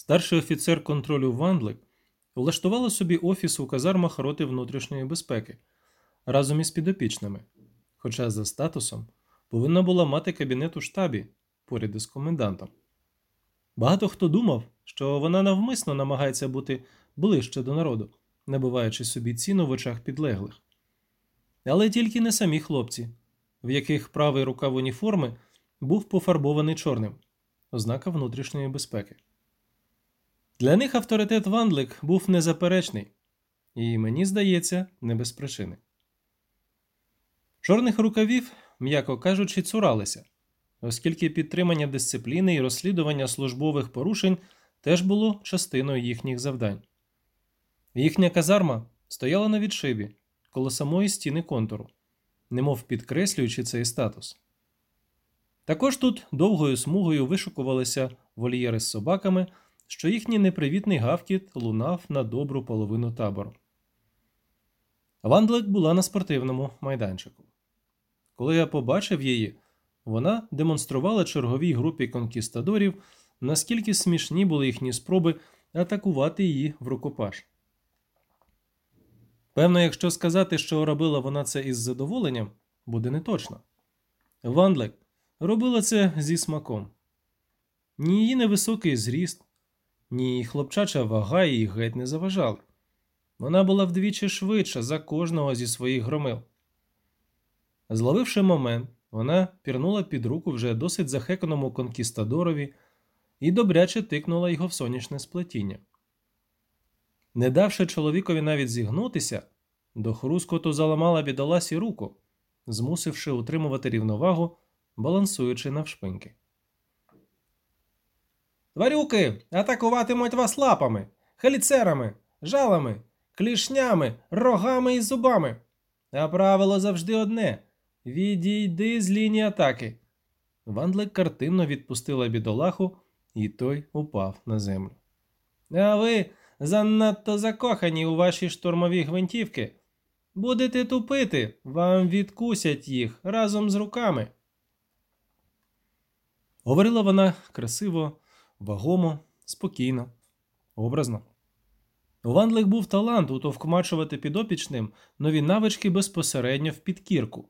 Старший офіцер контролю Вандлик влаштувала собі офіс у казармах роти внутрішньої безпеки разом із підопічними, хоча за статусом повинна була мати кабінет у штабі поряд із комендантом. Багато хто думав, що вона навмисно намагається бути ближче до народу, набиваючи собі ціну в очах підлеглих. Але тільки не самі хлопці, в яких правий рукав уніформи був пофарбований чорним ознака внутрішньої безпеки. Для них авторитет Вандлик був незаперечний і, мені здається, не без причини. Чорних рукавів, м'яко кажучи, цуралися, оскільки підтримання дисципліни і розслідування службових порушень теж було частиною їхніх завдань. Їхня казарма стояла на відшибі коло самої стіни контуру, немов підкреслюючи цей статус. Також тут довгою смугою вишукувалися вольєри з собаками, що їхній непривітний гавкіт лунав на добру половину табору. Вандлик була на спортивному майданчику. Коли я побачив її, вона демонструвала черговій групі конкістадорів, наскільки смішні були їхні спроби атакувати її в рукопаш. Певно, якщо сказати, що робила вона це із задоволенням, буде неточно. Вандлик робила це зі смаком. Ні її невисокий зріст, ні хлопчача вага їй геть не заважали. Вона була вдвічі швидша за кожного зі своїх громил. Зловивши момент, вона пірнула під руку вже досить захеканому конкістадорові і добряче тикнула його в сонячне сплетіння. Не давши чоловікові навіть зігнутися, до хрускоту заламала бідоласі руку, змусивши утримувати рівновагу, балансуючи навшпиньки. Тварюки атакуватимуть вас лапами, халіцерами, жалами, клішнями, рогами і зубами. А правило завжди одне відійди з лінії атаки. Вандлик картинно відпустила бідолаху, і той упав на землю. А ви занадто закохані у ваші штурмові гвинтівки. Будете тупити, вам відкусять їх разом з руками. Говорила вона красиво, вагомо, спокійно, образно. У Вандлих був талант утовкмачувати підопічним нові навички безпосередньо в підкірку.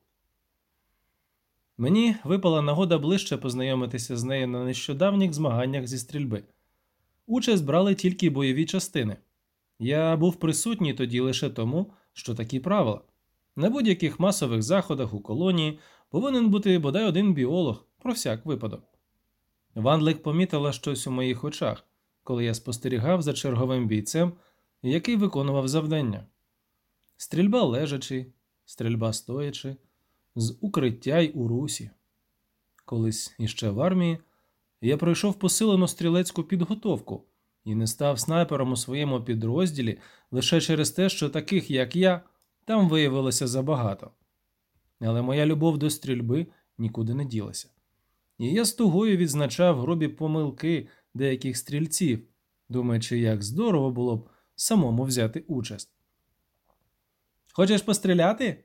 Мені випала нагода ближче познайомитися з нею на нещодавніх змаганнях зі стрільби. Участь брали тільки бойові частини. Я був присутній тоді лише тому, що такі правила. На будь-яких масових заходах у колонії повинен бути бодай один біолог про всяк випадок. Вандлик помітила щось у моїх очах, коли я спостерігав за черговим бійцем, який виконував завдання. Стрільба лежачи, стрільба стоячи, з укриття й у русі. Колись іще в армії я пройшов посилену стрілецьку підготовку і не став снайпером у своєму підрозділі лише через те, що таких, як я, там виявилося забагато. Але моя любов до стрільби нікуди не ділася. І я з тугою відзначав гробі помилки деяких стрільців, думаючи, як здорово було б самому взяти участь. Хочеш постріляти?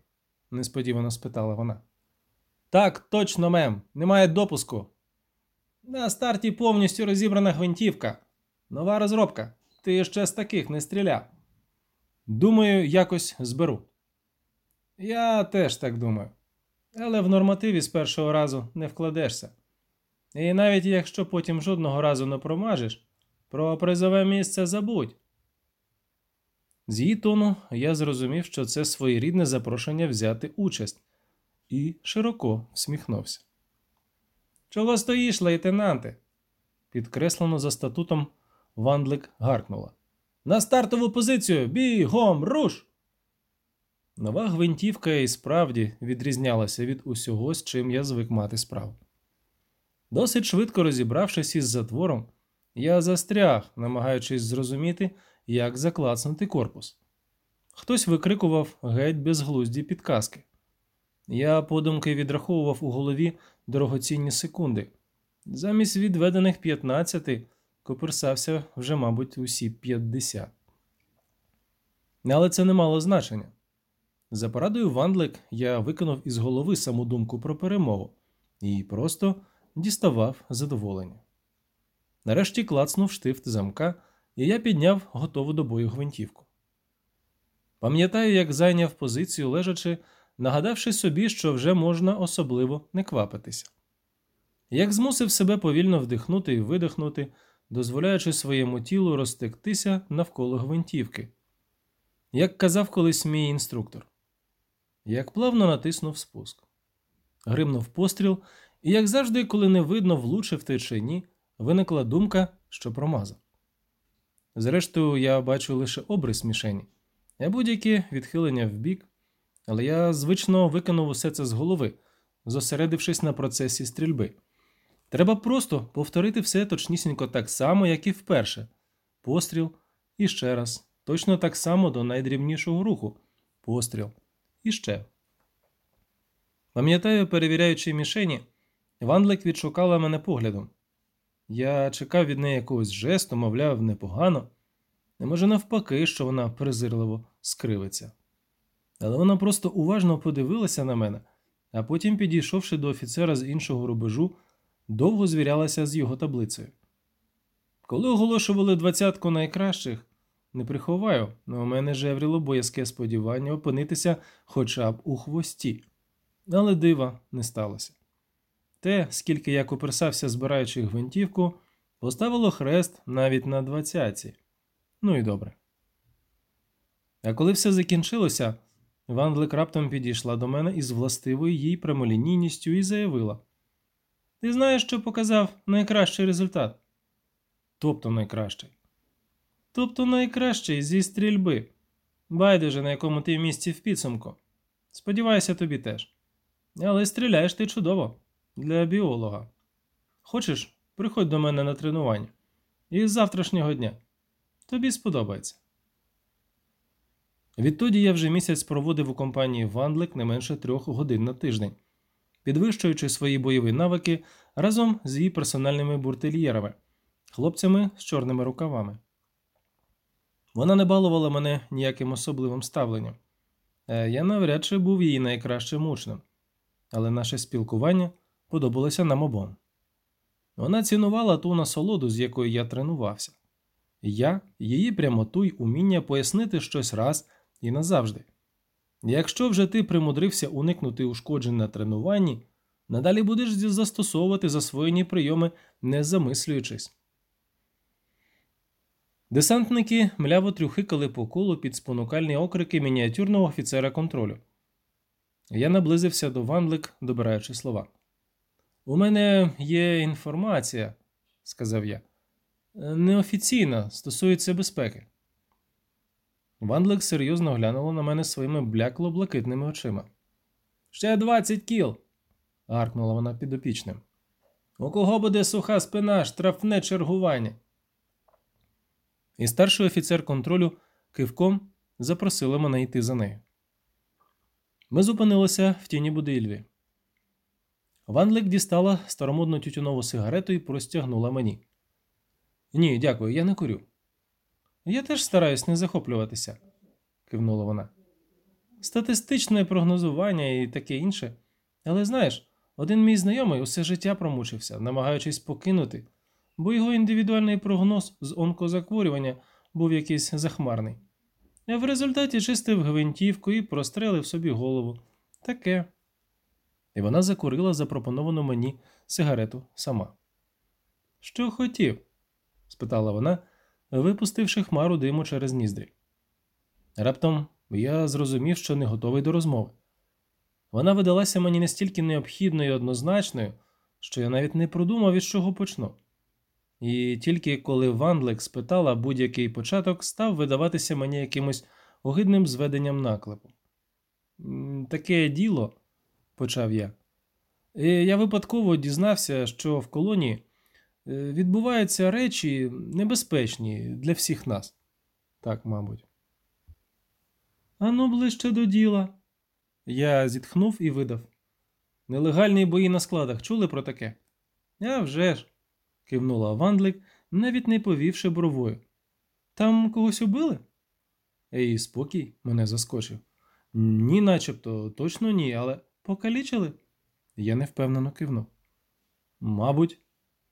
несподівано спитала вона. Так, точно, мем, немає допуску. На старті повністю розібрана гвинтівка. Нова розробка. Ти ще з таких не стріляв. Думаю, якось зберу. Я теж так думаю. Але в нормативі з першого разу не вкладешся. І навіть якщо потім жодного разу не промажеш, про призове місце забудь. З її тону я зрозумів, що це своєрідне запрошення взяти участь, і широко всміхнувся. Чого стоїш, лейтенанте? Підкреслено за статутом Вандлик гаркнула. На стартову позицію бігом руш! Нова гвинтівка і справді відрізнялася від усього, з чим я звик мати справу. Досить швидко розібравшись із затвором, я застряг, намагаючись зрозуміти, як заклацнути корпус. Хтось викрикував геть безглузді підказки. Я подумки відраховував у голові дорогоцінні секунди. Замість відведених 15 коперсався вже, мабуть, усі 50. Але це не мало значення. За порадою Вандлик я виконав із голови саму думку про перемогу і просто діставав задоволення. Нарешті клацнув штифт замка, і я підняв готову до бою гвинтівку. Пам'ятаю, як зайняв позицію лежачи, нагадавши собі, що вже можна особливо не квапитися. Як змусив себе повільно вдихнути і видихнути, дозволяючи своєму тілу розтектися навколо гвинтівки. Як казав колись мій інструктор, як плавно натиснув спуск. Гримнув постріл, і, як завжди, коли не видно, влучив ти чи ні, виникла думка, що промазав. Зрештою, я бачу лише обрис мішені, а будь-яке відхилення вбік, але я звично викинув усе це з голови, зосередившись на процесі стрільби. Треба просто повторити все точнісінько так само, як і вперше. Постріл і ще раз. Точно так само до найдрібнішого руху. Постріл. І ще. Пам'ятаю, перевіряючи мішені, Вандлик відшукала мене поглядом. Я чекав від неї якогось жесту, мовляв, непогано, не може навпаки, що вона презирливо скривиться. Але вона просто уважно подивилася на мене, а потім, підійшовши до офіцера з іншого рубежу, довго звірялася з його таблицею. Коли оголошували двадцятку найкращих, не приховаю, але у мене жевріло боязке сподівання опинитися хоча б у хвості. Але дива не сталося. Те, скільки я коперсався, збираючи гвинтівку, поставило хрест навіть на двадцятці. Ну і добре. А коли все закінчилося, Вандлик раптом підійшла до мене із властивою їй прямолінійністю і заявила: Ти знаєш, що показав найкращий результат? Тобто найкращий. Тобто найкращий зі стрільби. Байдуже, на якому ти місці в підсумку. Сподіваюся, тобі теж. Але стріляєш ти чудово для біолога. Хочеш, приходь до мене на тренування. І з завтрашнього дня. Тобі сподобається. Відтоді я вже місяць проводив у компанії Вандлик не менше трьох годин на тиждень, підвищуючи свої бойові навики разом з її персональними буртельєрами, хлопцями з чорними рукавами. Вона не балувала мене ніяким особливим ставленням. Е, я навряд чи був її найкращим учнем, але наше спілкування подобалося нам обом. Вона цінувала ту насолоду, з якою я тренувався, я її прямоту й уміння пояснити щось раз і назавжди. Якщо вже ти примудрився уникнути ушкоджень на тренуванні, надалі будеш застосовувати засвоєні прийоми, не замислюючись. Десантники мляво трюхикали по колу під спонукальні окрики мініатюрного офіцера контролю. Я наблизився до Ванлик, добираючи слова. У мене є інформація, сказав я. Неофіційна, стосується безпеки. Ванлик серйозно глянула на мене своїми блякло блакитними очима. Ще двадцять кіл. гаркнула вона підопічним. У кого буде суха спина, штрафне чергування. І старший офіцер контролю кивком запросила мене йти за нею. Ми зупинилися в тіні будильві. Ванлик дістала старомодну тютюнову сигарету і простягнула мені. Ні, дякую, я не курю. Я теж стараюсь не захоплюватися, кивнула вона. Статистичне прогнозування і таке інше. Але знаєш, один мій знайомий усе життя промучився, намагаючись покинути, бо його індивідуальний прогноз з онкозахворювання був якийсь захмарний. В результаті чистив гвинтівку і прострелив собі голову. Таке. І вона закурила запропоновану мені сигарету сама. Що хотів? спитала вона, випустивши хмару диму через ніздрі. Раптом я зрозумів, що не готовий до розмови. Вона видалася мені настільки необхідною і однозначною, що я навіть не продумав, від чого почну. І тільки коли Вандлек спитала будь-який початок, став видаватися мені якимось огидним зведенням наклепу. Таке діло, почав я. Я випадково дізнався, що в колонії Е, відбуваються речі небезпечні для всіх нас. Так, мабуть. Ану, ближче до діла. Я зітхнув і видав. Нелегальні бої на складах чули про таке? «А вже ж», – кивнула Вандлик, навіть не повівши бровою. Там когось убили? Ей, спокій, мене заскочив. Ні, начебто, точно ні, але покалічили? Я невпевнено кивнув. Мабуть,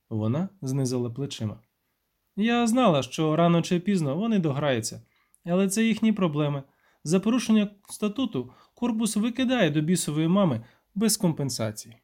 Вона знизила плечима. Я знала, що рано чи пізно вони дограються, але це їхні проблеми. За порушення статуту корпус викидає до бісової мами без компенсації.